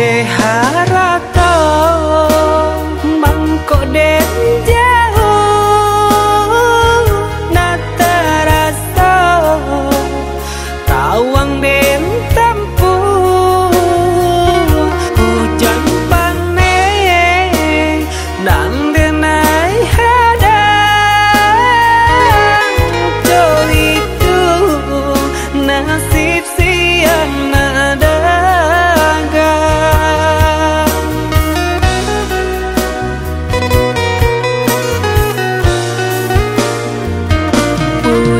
de harato mangko den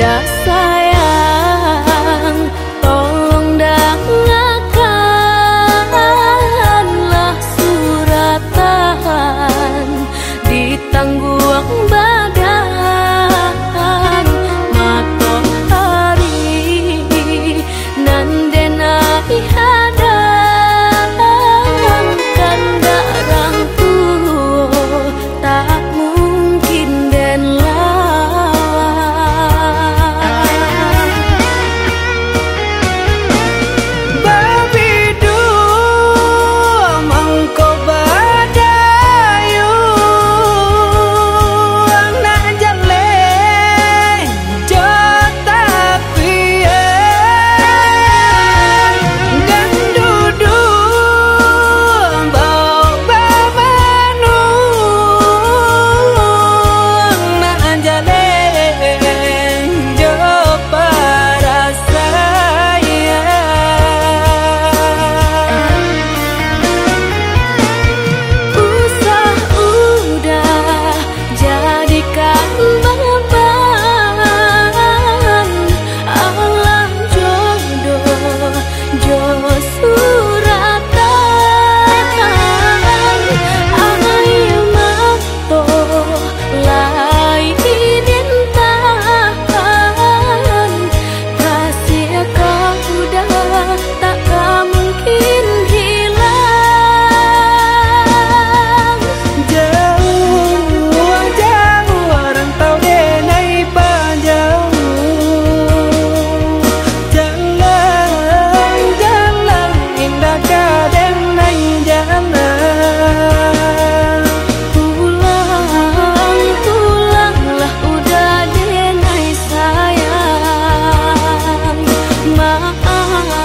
dasar long